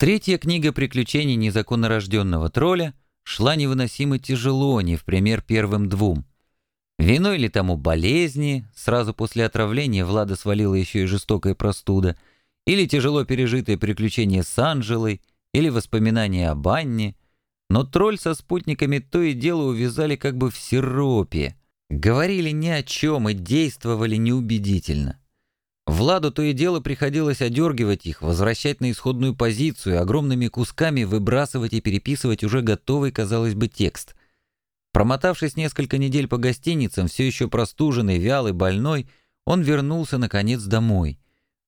Третья книга приключений незаконнорожденного тролля шла невыносимо тяжело, не в пример первым двум. Виной ли тому болезни, сразу после отравления Влада свалила еще и жестокая простуда, или тяжело пережитое приключение с Анжелой, или воспоминания об Анне, но тролль со спутниками то и дело увязали как бы в сиропе, говорили ни о чем и действовали неубедительно. Владу то и дело приходилось одергивать их, возвращать на исходную позицию, огромными кусками выбрасывать и переписывать уже готовый, казалось бы, текст. Промотавшись несколько недель по гостиницам, все еще простуженный, вялый, больной, он вернулся, наконец, домой.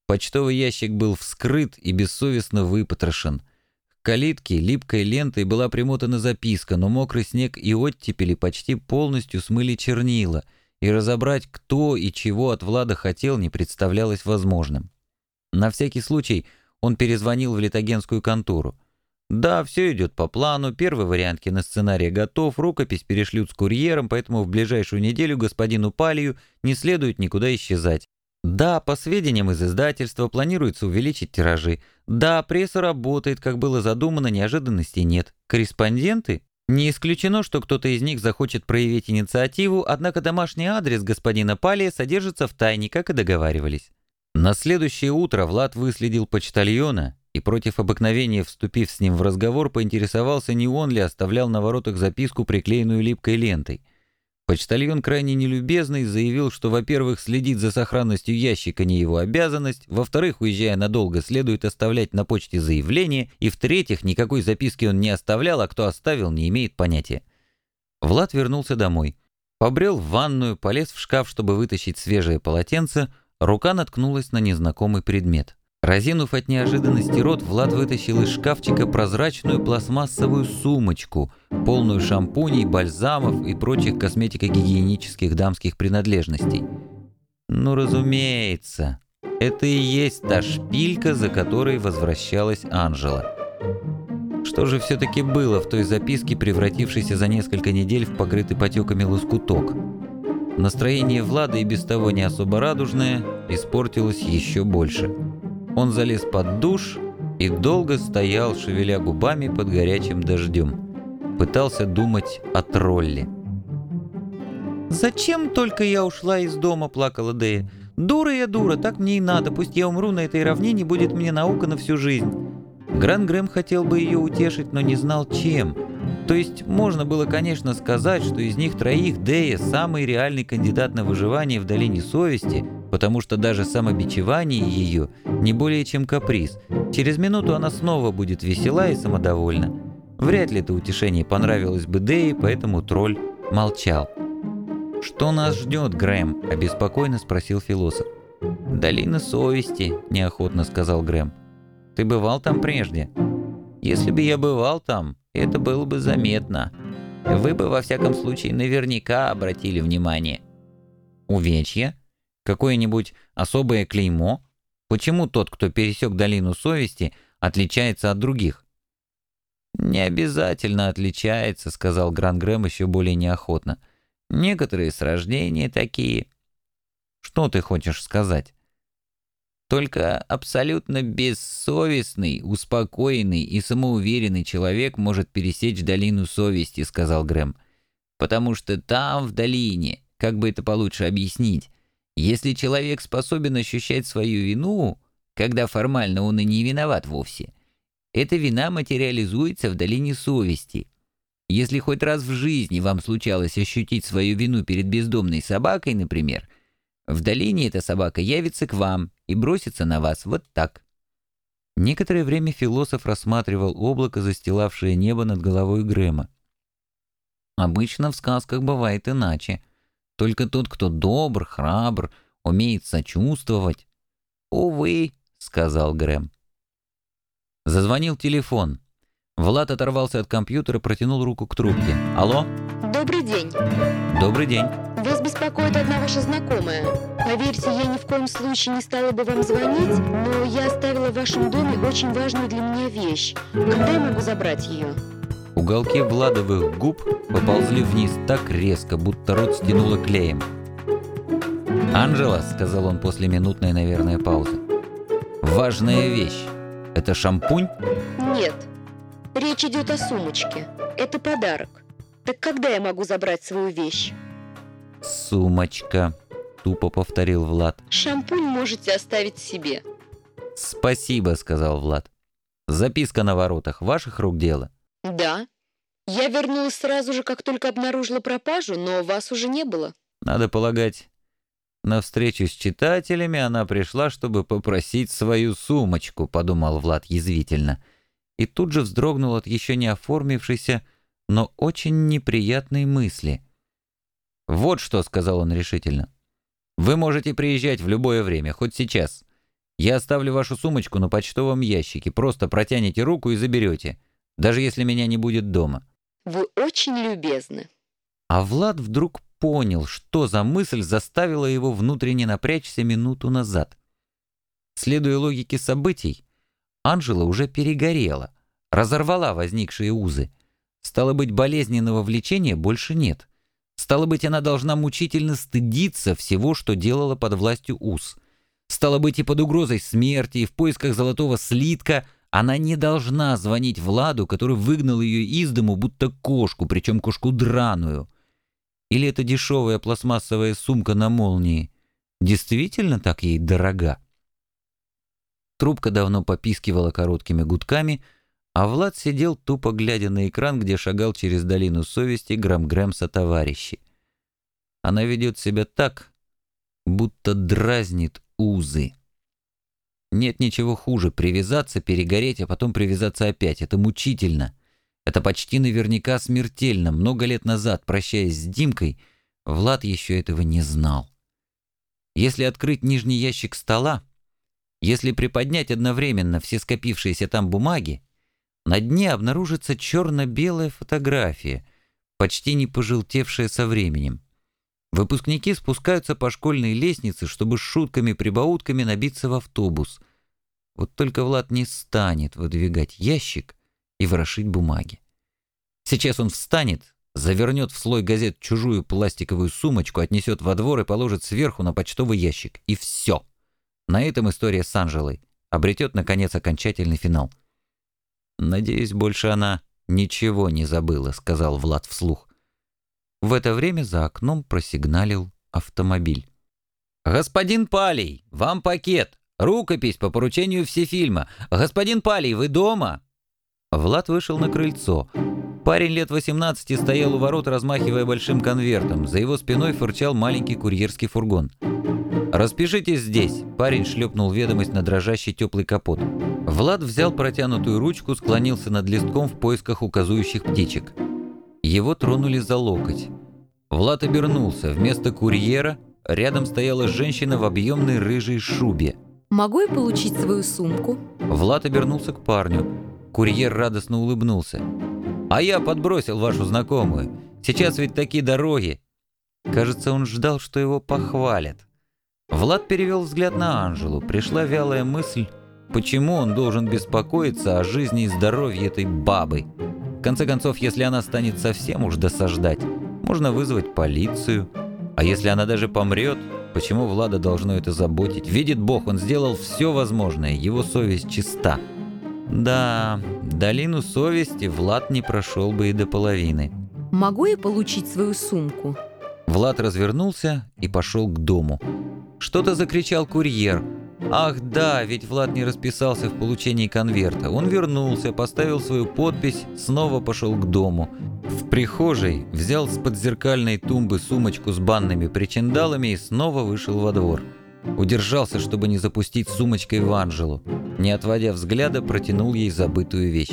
Почтовый ящик был вскрыт и бессовестно выпотрошен. К калитке липкой лентой была примотана записка, но мокрый снег и оттепели почти полностью смыли чернила — и разобрать, кто и чего от Влада хотел, не представлялось возможным. На всякий случай он перезвонил в литогенскую контору. Да, все идет по плану, первый вариант киносценария готов, рукопись перешлют с курьером, поэтому в ближайшую неделю господину Палию не следует никуда исчезать. Да, по сведениям из издательства планируется увеличить тиражи. Да, пресса работает, как было задумано, неожиданностей нет. Корреспонденты не исключено, что кто-то из них захочет проявить инициативу, однако домашний адрес господина Палия содержится в тайне, как и договаривались. На следующее утро Влад выследил почтальона и против обыкновения, вступив с ним в разговор, поинтересовался, не он ли оставлял на воротах записку, приклеенную липкой лентой. Почтальон крайне нелюбезный заявил, что, во-первых, следить за сохранностью ящика не его обязанность, во-вторых, уезжая надолго, следует оставлять на почте заявление, и, в-третьих, никакой записки он не оставлял, а кто оставил, не имеет понятия. Влад вернулся домой. Побрел в ванную, полез в шкаф, чтобы вытащить свежее полотенце, рука наткнулась на незнакомый предмет. Разинув от неожиданности рот, Влад вытащил из шкафчика прозрачную пластмассовую сумочку, полную шампуней, бальзамов и прочих косметико-гигиенических дамских принадлежностей. Ну, разумеется, это и есть та шпилька, за которой возвращалась Анжела. Что же все-таки было в той записке, превратившейся за несколько недель в покрытый потеками лоскуток? Настроение Влада и без того не особо радужное испортилось еще больше. Он залез под душ и долго стоял, шевеля губами под горячим дождем. Пытался думать о тролле. «Зачем только я ушла из дома?» – плакала Дея. «Дура я дура, так мне и надо, пусть я умру на этой равнине, будет мне наука на всю жизнь». Гран Грэм хотел бы ее утешить, но не знал чем. То есть можно было, конечно, сказать, что из них троих Дея самый реальный кандидат на выживание в долине совести – потому что даже самобичевание ее не более чем каприз. Через минуту она снова будет весела и самодовольна. Вряд ли это утешение понравилось бы Дэи, поэтому тролль молчал. «Что нас ждет, Грэм?» – обеспокоенно спросил философ. «Долина совести», – неохотно сказал Грэм. «Ты бывал там прежде?» «Если бы я бывал там, это было бы заметно. Вы бы, во всяком случае, наверняка обратили внимание». «Увечья?» Какое-нибудь особое клеймо? Почему тот, кто пересек долину совести, отличается от других? «Не обязательно отличается», — сказал Гран Грэм еще более неохотно. «Некоторые с рождения такие». «Что ты хочешь сказать?» Только абсолютно бессовестный, успокоенный и самоуверенный человек может пересечь долину совести, сказал Грэм. Потому что там, в долине, как бы это получше объяснить, если человек способен ощущать свою вину, когда формально он и не виноват вовсе, эта вина материализуется в долине совести. Если хоть раз в жизни вам случалось ощутить свою вину перед бездомной собакой, например, в долине эта собака явится к вам и бросится на вас вот так. Некоторое время философ рассматривал облако, застилавшее небо над головой Грэма. Обычно в сказках бывает иначе. Только тот, кто добр, храбр, умеет сочувствовать. «Увы», — сказал Грэм. Зазвонил телефон. Влад оторвался от компьютера, протянул руку к трубке. «Алло?» «Добрый день». «Добрый день». «Вас беспокоит одна ваша знакомая. Поверьте, я ни в коем случае не стала бы вам звонить, но я оставила в вашем доме очень важную для меня вещь. Когда я могу забрать ее?» Уголки Владовых губ поползли вниз так резко, будто рот стянуло клеем. «Анжела», — сказал он после минутной, наверное, паузы, — «важная вещь. Это шампунь? Нет. Речь идет о сумочке. Это подарок. Так когда я могу забрать свою вещь? Сумочка, тупо повторил Влад. Шампунь можете оставить себе. Спасибо, сказал Влад. Записка на воротах, ваших рук дело. Да. Я вернулась сразу же, как только обнаружила пропажу, но вас уже не было. Надо полагать, на встречу с читателями она пришла, чтобы попросить свою сумочку, подумал Влад язвительно. И тут же вздрогнул от еще не оформившейся, но очень неприятной мысли. «Вот что», — сказал он решительно. «Вы можете приезжать в любое время, хоть сейчас. Я оставлю вашу сумочку на почтовом ящике, просто протянете руку и заберете, даже если меня не будет дома». «Вы очень любезны». А Влад вдруг понял, что за мысль заставила его внутренне напрячься минуту назад. Следуя логике событий, Анжела уже перегорела, разорвала возникшие узы. Стало быть, болезненного влечения больше нет. Стало быть, она должна мучительно стыдиться всего, что делала под властью уз. Стало быть, и под угрозой смерти, и в поисках золотого слитка она не должна звонить Владу, который выгнал ее из дому, будто кошку, причем кошку драную. Или эта дешевая пластмассовая сумка на молнии действительно так ей дорога? Трубка давно попискивала короткими гудками, а Влад сидел, тупо глядя на экран, где шагал через долину совести Грамгрэм со товарищи. Она ведет себя так, будто дразнит узы. Нет ничего хуже привязаться, перегореть, а потом привязаться опять. Это мучительно. Это почти наверняка смертельно. Много лет назад, прощаясь с Димкой, Влад еще этого не знал. Если открыть нижний ящик стола, если приподнять одновременно все скопившиеся там бумаги, на дне обнаружится черно-белая фотография, почти не пожелтевшая со временем. Выпускники спускаются по школьной лестнице, чтобы с шутками-прибаутками набиться в автобус. Вот только Влад не станет выдвигать ящик, и ворошить бумаги. Сейчас он встанет, завернет в слой газет чужую пластиковую сумочку, отнесет во двор и положит сверху на почтовый ящик. И все. На этом история с Анжелой обретет, наконец, окончательный финал. «Надеюсь, больше она ничего не забыла», — сказал Влад вслух. В это время за окном просигналил автомобиль. «Господин Палей, вам пакет. Рукопись по поручению всефильма. Господин Палей, вы дома?» Влад вышел на крыльцо. Парень лет 18 стоял у ворот, размахивая большим конвертом. За его спиной фырчал маленький курьерский фургон. «Распишитесь здесь», — парень шлепнул ведомость на дрожащий теплый капот. Влад взял протянутую ручку, склонился над листком в поисках указующих птичек. Его тронули за локоть. Влад обернулся. Вместо курьера рядом стояла женщина в объемной рыжей шубе. «Могу я получить свою сумку?» Влад обернулся к парню. Курьер радостно улыбнулся. «А я подбросил вашу знакомую. Сейчас ведь такие дороги». Кажется, он ждал, что его похвалят. Влад перевел взгляд на Анжелу. Пришла вялая мысль, почему он должен беспокоиться о жизни и здоровье этой бабы. В конце концов, если она станет совсем уж досаждать, можно вызвать полицию. А если она даже помрет, почему Влада должно это заботить? Видит Бог, он сделал все возможное, его совесть чиста. Да, долину совести Влад не прошел бы и до половины. Могу я получить свою сумку? Влад развернулся и пошел к дому. Что-то закричал курьер. Ах да, ведь Влад не расписался в получении конверта. Он вернулся, поставил свою подпись, снова пошел к дому. В прихожей взял с подзеркальной тумбы сумочку с банными причиндалами и снова вышел во двор. Удержался, чтобы не запустить сумочкой в Анжелу. Не отводя взгляда, протянул ей забытую вещь.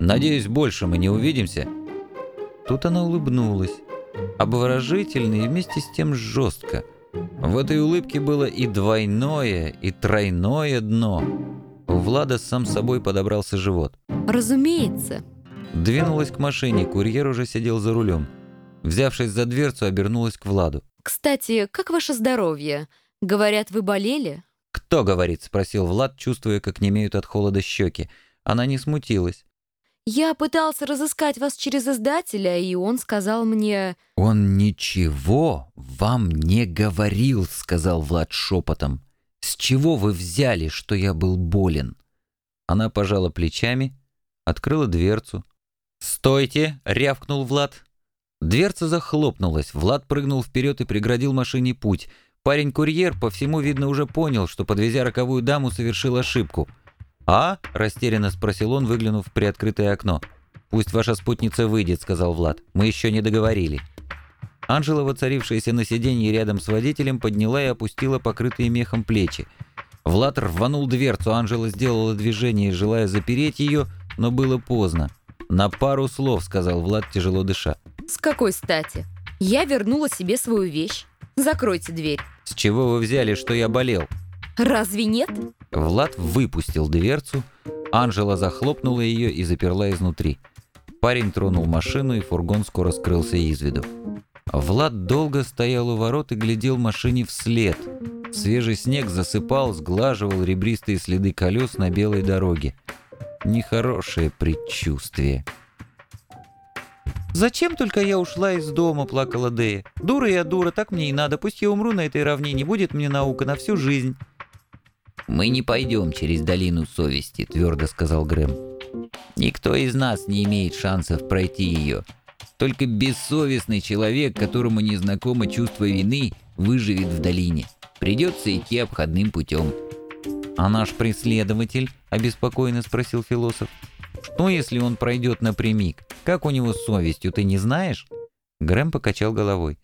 «Надеюсь, больше мы не увидимся?» Тут она улыбнулась. Обворожительно и вместе с тем жестко. В этой улыбке было и двойное, и тройное дно. У Влада сам собой подобрался живот. «Разумеется». Двинулась к машине, курьер уже сидел за рулем. Взявшись за дверцу, обернулась к Владу. «Кстати, как ваше здоровье? Говорят, вы болели?» «Кто говорит?» — спросил Влад, чувствуя, как немеют от холода щеки. Она не смутилась. «Я пытался разыскать вас через издателя, и он сказал мне...» «Он ничего вам не говорил», — сказал Влад шепотом. «С чего вы взяли, что я был болен?» Она пожала плечами, открыла дверцу. «Стойте!» — рявкнул Влад. Дверца захлопнулась, Влад прыгнул вперед и преградил машине путь. Парень-курьер, по всему видно, уже понял, что, подвезя роковую даму, совершил ошибку. «А?» — растерянно спросил он, выглянув в приоткрытое окно. «Пусть ваша спутница выйдет», — сказал Влад. «Мы еще не договорили». Анжела, воцарившаяся на сиденье рядом с водителем, подняла и опустила покрытые мехом плечи. Влад рванул дверцу, Анжела сделала движение, желая запереть ее, но было поздно. «На пару слов», — сказал Влад, тяжело дыша. С какой стати? Я вернула себе свою вещь. Закройте дверь. «С чего вы взяли, что я болел?» Разве нет? Влад выпустил дверцу, Анжела захлопнула ее и заперла изнутри. Парень тронул машину, и фургон скоро скрылся из виду. Влад долго стоял у ворот и глядел машине вслед. Свежий снег засыпал, сглаживал ребристые следы колес на белой дороге. Нехорошее предчувствие. «Зачем только я ушла из дома?» – плакала Дея. «Дура я дура, так мне и надо. Пусть я умру на этой равнине, будет мне наука на всю жизнь». «Мы не пойдем через долину совести», — твердо сказал Грэм. «Никто из нас не имеет шансов пройти ее. Только бессовестный человек, которому не знакомо чувство вины, выживет в долине. Придется идти обходным путем». «А наш преследователь?» – обеспокоенно спросил философ. «Что, если он пройдет напрямик? Как у него с совестью, ты не знаешь?» Грэм покачал головой.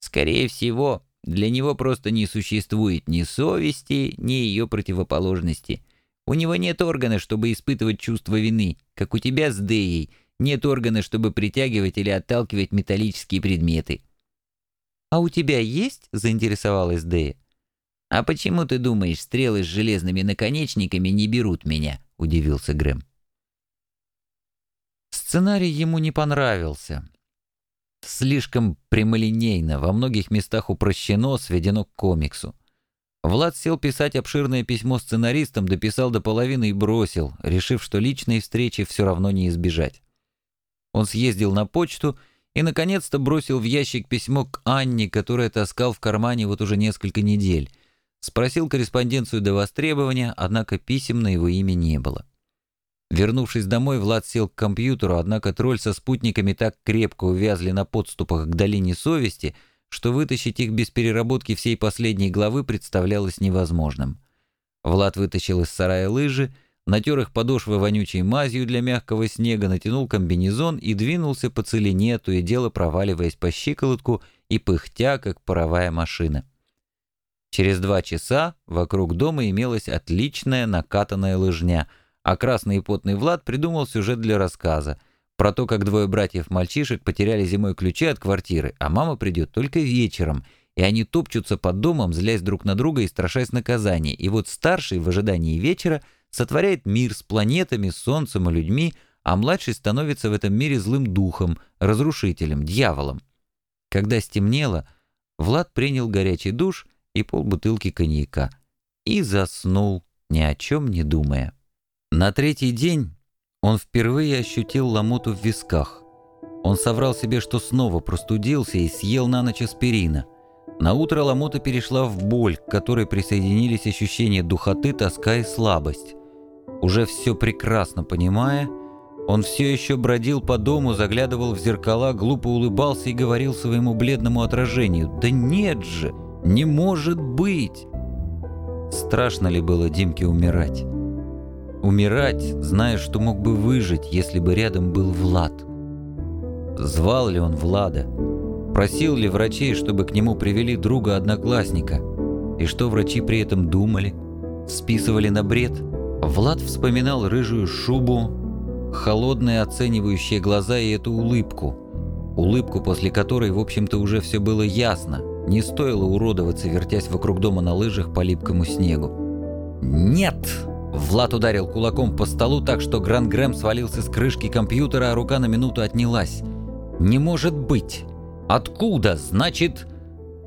«Скорее всего, для него просто не существует ни совести, ни ее противоположности. У него нет органа, чтобы испытывать чувство вины, как у тебя с Деей, нет органа, чтобы притягивать или отталкивать металлические предметы». «А у тебя есть?» – заинтересовалась Дея. «А почему ты думаешь, стрелы с железными наконечниками не берут меня?» – удивился Грэм. Сценарий ему не понравился. Слишком прямолинейно, во многих местах упрощено, сведено к комиксу. Влад сел писать обширное письмо сценаристам, дописал до половины и бросил, решив, что личной встречи все равно не избежать. Он съездил на почту и, наконец-то, бросил в ящик письмо к Анне, которое таскал в кармане вот уже несколько недель. Спросил корреспонденцию до востребования, однако писем на его имя не было. Вернувшись домой, Влад сел к компьютеру, однако тролль со спутниками так крепко увязли на подступах к долине совести, что вытащить их без переработки всей последней главы представлялось невозможным. Влад вытащил из сарая лыжи, натер их подошвы вонючей мазью для мягкого снега, натянул комбинезон и двинулся по целине, то и дело проваливаясь по щиколотку и пыхтя, как паровая машина. Через два часа вокруг дома имелась отличная накатанная лыжня, а красный и потный Влад придумал сюжет для рассказа про то, как двое братьев-мальчишек потеряли зимой ключи от квартиры, а мама придет только вечером, и они топчутся под домом, злясь друг на друга и страшась наказания. И вот старший в ожидании вечера сотворяет мир с планетами, солнцем и людьми, а младший становится в этом мире злым духом, разрушителем, дьяволом. Когда стемнело, Влад принял горячий душ и полбутылки коньяка. И заснул, ни о чем не думая. На третий день он впервые ощутил ломоту в висках. Он соврал себе, что снова простудился и съел на ночь аспирина. На утро ломота перешла в боль, к которой присоединились ощущения духоты, тоска и слабость. Уже все прекрасно понимая, он все еще бродил по дому, заглядывал в зеркала, глупо улыбался и говорил своему бледному отражению «Да нет же!» Не может быть! Страшно ли было Димке умирать? Умирать, зная, что мог бы выжить, если бы рядом был Влад. Звал ли он Влада? Просил ли врачей, чтобы к нему привели друга-одноклассника? И что врачи при этом думали? Списывали на бред? Влад вспоминал рыжую шубу, холодные оценивающие глаза и эту улыбку. Улыбку, после которой, в общем-то, уже все было ясно – не стоило уродоваться, вертясь вокруг дома на лыжах по липкому снегу. «Нет!» Влад ударил кулаком по столу так, что Гран Грэм свалился с крышки компьютера, а рука на минуту отнялась. «Не может быть! Откуда? Значит...»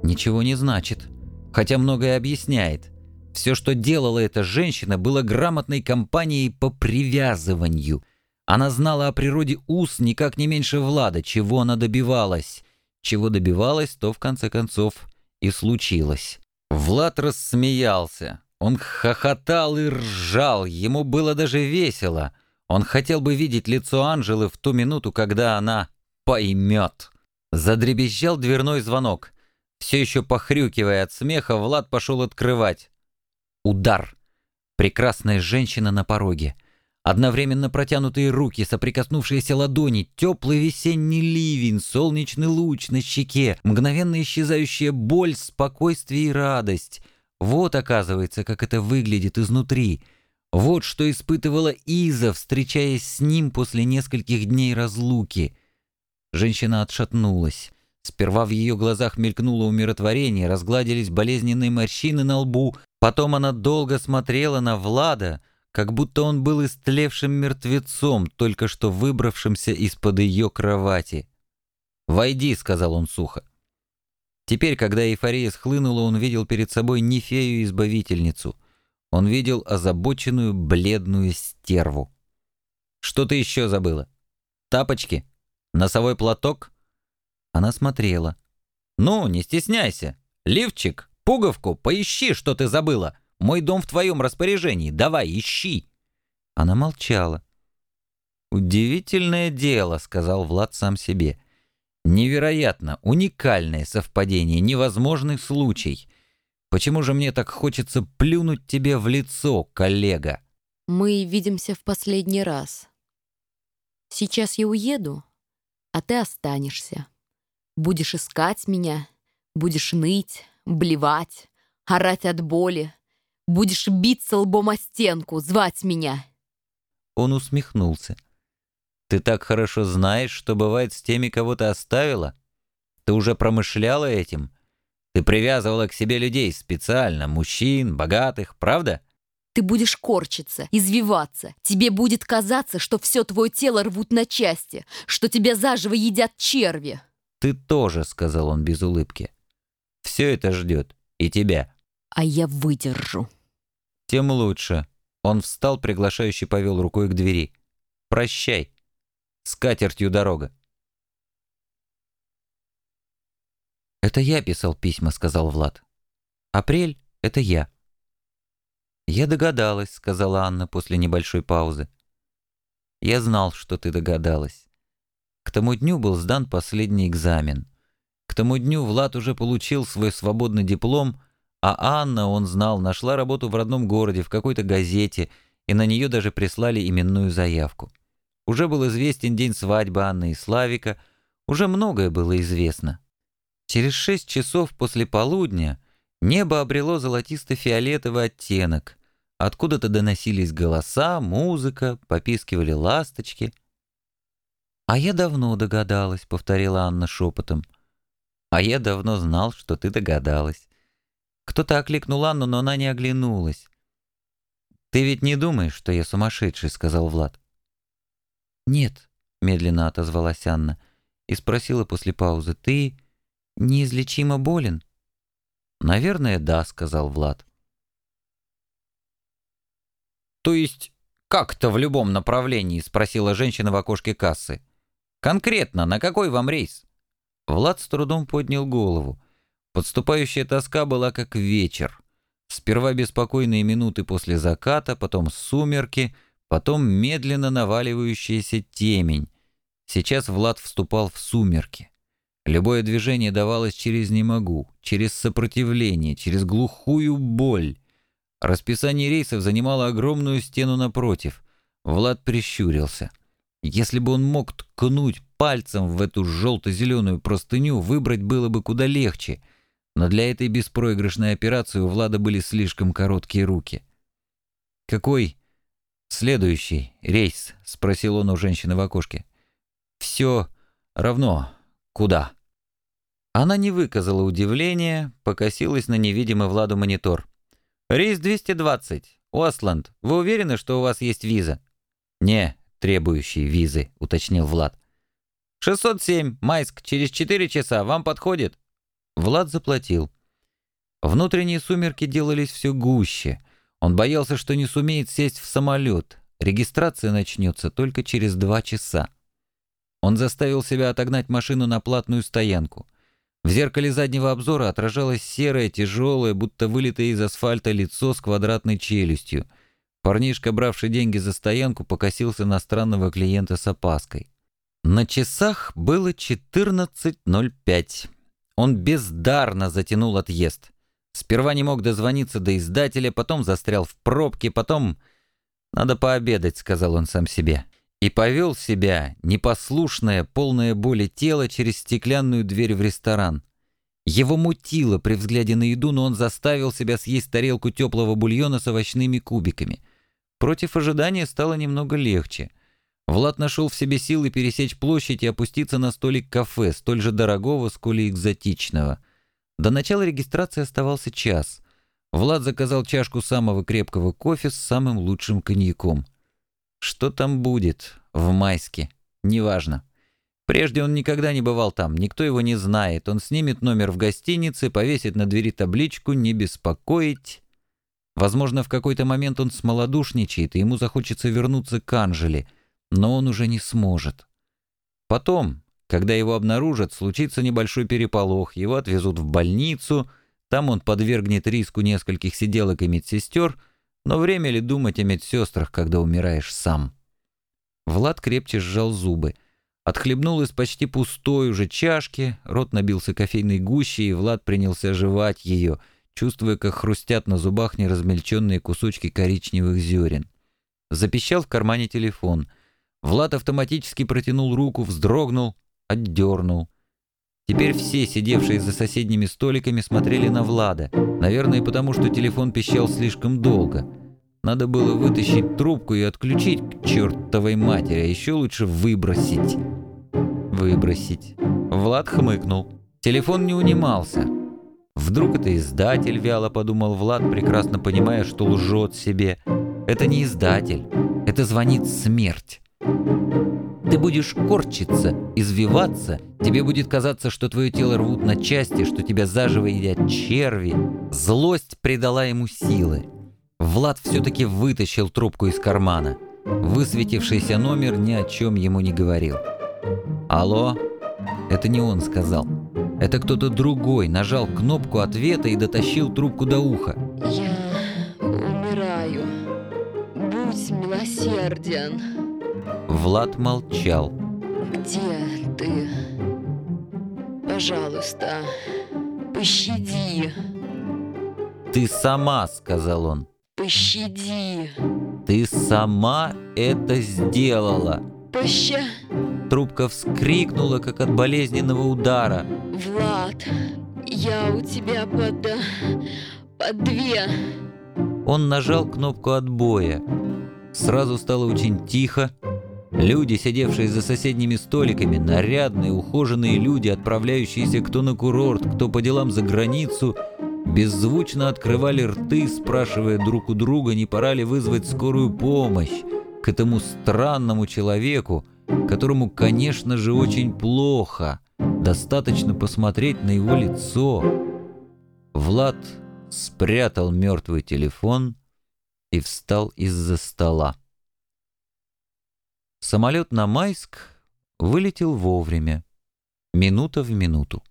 «Ничего не значит. Хотя многое объясняет. Все, что делала эта женщина, было грамотной компанией по привязыванию. Она знала о природе ус никак не меньше Влада, чего она добивалась. Чего добивалась, то в конце концов и случилось. Влад рассмеялся. Он хохотал и ржал, ему было даже весело. Он хотел бы видеть лицо Анжелы в ту минуту, когда она поймет. Задребезжал дверной звонок. Все еще похрюкивая от смеха, Влад пошел открывать. Удар. Прекрасная женщина на пороге. Одновременно протянутые руки, соприкоснувшиеся ладони, теплый весенний ливень, солнечный луч на щеке, мгновенно исчезающая боль, спокойствие и радость. Вот, оказывается, как это выглядит изнутри. Вот что испытывала Иза, встречаясь с ним после нескольких дней разлуки. Женщина отшатнулась. Сперва в ее глазах мелькнуло умиротворение, разгладились болезненные морщины на лбу, потом она долго смотрела на Влада — как будто он был истлевшим мертвецом, только что выбравшимся из-под ее кровати. «Войди», — сказал он сухо. Теперь, когда эйфория схлынула, он видел перед собой не фею-избавительницу. Он видел озабоченную бледную стерву. «Что ты еще забыла? Тапочки? Носовой платок?» Она смотрела. «Ну, не стесняйся. Лифчик, пуговку, поищи, что ты забыла. Мой дом в твоем распоряжении. Давай, ищи!» Она молчала. «Удивительное дело», — сказал Влад сам себе. «Невероятно, уникальное совпадение, невозможный случай. Почему же мне так хочется плюнуть тебе в лицо, коллега?» «Мы видимся в последний раз. Сейчас я уеду, а ты останешься. Будешь искать меня, будешь ныть, блевать, орать от боли, Будешь биться лбом о стенку, звать меня!» Он усмехнулся. «Ты так хорошо знаешь, что бывает с теми, кого ты оставила? Ты уже промышляла этим? Ты привязывала к себе людей специально, мужчин, богатых, правда?» Ты будешь корчиться, извиваться. Тебе будет казаться, что все твое тело рвут на части, что тебя заживо едят черви. «Ты тоже», — сказал он без улыбки. «Все это ждет. И тебя». «А я выдержу». «Тем лучше». Он встал, приглашающий повел рукой к двери. «Прощай. С дорога». «Это я писал письма», — сказал Влад. «Апрель — это я». «Я догадалась», — сказала Анна после небольшой паузы. «Я знал, что ты догадалась. К тому дню был сдан последний экзамен. К тому дню Влад уже получил свой свободный диплом а Анна, он знал, нашла работу в родном городе, в какой-то газете, и на нее даже прислали именную заявку. Уже был известен день свадьбы Анны и Славика, уже многое было известно. Через шесть часов после полудня небо обрело золотисто-фиолетовый оттенок. Откуда-то доносились голоса, музыка, попискивали ласточки. «А я давно догадалась», — повторила Анна шепотом. «А я давно знал, что ты догадалась». Кто-то окликнул Анну, но она не оглянулась. «Ты ведь не думаешь, что я сумасшедший?» — сказал Влад. «Нет», — медленно отозвалась Анна и спросила после паузы. «Ты неизлечимо болен?» «Наверное, да», — сказал Влад. «То есть как-то в любом направлении?» — спросила женщина в окошке кассы. «Конкретно, на какой вам рейс?» Влад с трудом поднял голову. Подступающая тоска была как вечер. Сперва беспокойные минуты после заката, потом сумерки, потом медленно наваливающаяся темень. Сейчас Влад вступал в сумерки. Любое движение давалось через «не могу», через сопротивление, через глухую боль. Расписание рейсов занимало огромную стену напротив. Влад прищурился. Если бы он мог ткнуть пальцем в эту желто-зеленую простыню, выбрать было бы куда легче — но для этой беспроигрышной операции у Влада были слишком короткие руки. «Какой следующий рейс?» — спросил он у женщины в окошке. «Все равно. Куда?» Она не выказала удивления, покосилась на невидимый Владу монитор. «Рейс 220. Осланд. Вы уверены, что у вас есть виза?» «Не, требующий визы», — уточнил Влад. «607. Майск. Через 4 часа. Вам подходит?» Влад заплатил. Внутренние сумерки делались все гуще. Он боялся, что не сумеет сесть в самолет. Регистрация начнется только через два часа. Он заставил себя отогнать машину на платную стоянку. В зеркале заднего обзора отражалось серое, тяжелое, будто вылитое из асфальта лицо с квадратной челюстью. Парнишка, бравший деньги за стоянку, покосился на странного клиента с опаской. На часах было 14.05. Он бездарно затянул отъезд. Сперва не мог дозвониться до издателя, потом застрял в пробке, потом... «Надо пообедать», — сказал он сам себе. И повел себя, непослушное, полное боли тело, через стеклянную дверь в ресторан. Его мутило при взгляде на еду, но он заставил себя съесть тарелку теплого бульона с овощными кубиками. Против ожидания стало немного легче. Влад нашел в себе силы пересечь площадь и опуститься на столик кафе, столь же дорогого, сколь и экзотичного. До начала регистрации оставался час. Влад заказал чашку самого крепкого кофе с самым лучшим коньяком. Что там будет в Майске? Неважно. Прежде он никогда не бывал там, никто его не знает. Он снимет номер в гостинице, повесит на двери табличку «Не беспокоить». Возможно, в какой-то момент он смолодушничает, и ему захочется вернуться к Анжеле — но он уже не сможет. Потом, когда его обнаружат, случится небольшой переполох, его отвезут в больницу, там он подвергнет риску нескольких сиделок и медсестер, но время ли думать о медсестрах, когда умираешь сам? Влад крепче сжал зубы. Отхлебнул из почти пустой уже чашки, рот набился кофейной гущей, и Влад принялся жевать ее, чувствуя, как хрустят на зубах неразмельченные кусочки коричневых зерен. Запищал в кармане телефон — Влад автоматически протянул руку, вздрогнул, отдернул. Теперь все, сидевшие за соседними столиками, смотрели на Влада. Наверное, потому что телефон пищал слишком долго. Надо было вытащить трубку и отключить к чертовой матери, а еще лучше выбросить. Выбросить. Влад хмыкнул. Телефон не унимался. Вдруг это издатель, вяло подумал Влад, прекрасно понимая, что лжет себе. Это не издатель. Это звонит смерть. Ты будешь корчиться, извиваться, тебе будет казаться, что твое тело рвут на части, что тебя заживо едят черви. Злость придала ему силы. Влад все-таки вытащил трубку из кармана. Высветившийся номер ни о чем ему не говорил. «Алло?» Это не он сказал. Это кто-то другой нажал кнопку ответа и дотащил трубку до уха. Я умираю. Будь милосерден. Влад молчал. Где ты? Пожалуйста, пощади. «Ты сама», — сказал он. Пощади. «Ты сама это сделала». Поща... Трубка вскрикнула, как от болезненного удара. Влад, я у тебя под... под две. Он нажал кнопку отбоя. Сразу стало очень тихо, Люди, сидевшие за соседними столиками, нарядные, ухоженные люди, отправляющиеся кто на курорт, кто по делам за границу, беззвучно открывали рты, спрашивая друг у друга, не пора ли вызвать скорую помощь к этому странному человеку, которому, конечно же, очень плохо. Достаточно посмотреть на его лицо. Влад спрятал мертвый телефон и встал из-за стола. Самолет на Майск вылетел вовремя, минута в минуту.